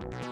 Yeah.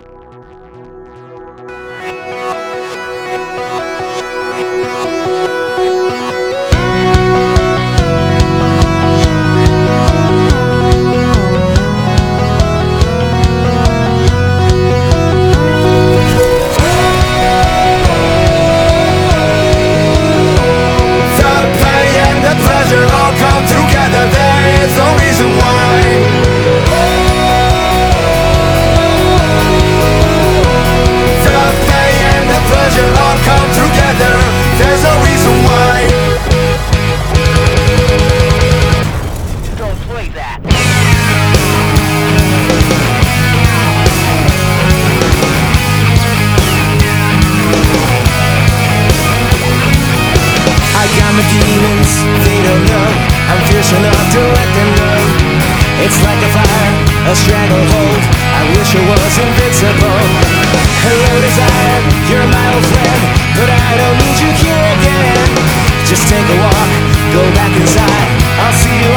It's like a fire, a stranglehold. I wish I was invincible. Hello, desire, you're my old friend, but I don't need you here again. Just take a walk, go back inside. I'll see you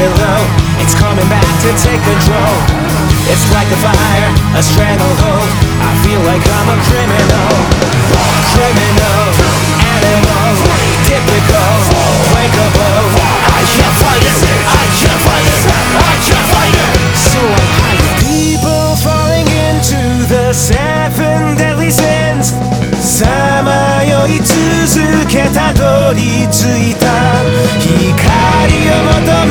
below It's coming back to take control. It's like a fire, a stranglehold. I feel like I'm a criminal. Criminal, animal, typical, breakable oh. I can't fight it, I can't fight it, I can't fight it. So I hide. People falling into the seven deadly sins. さまよい続けたどり着いた光を求め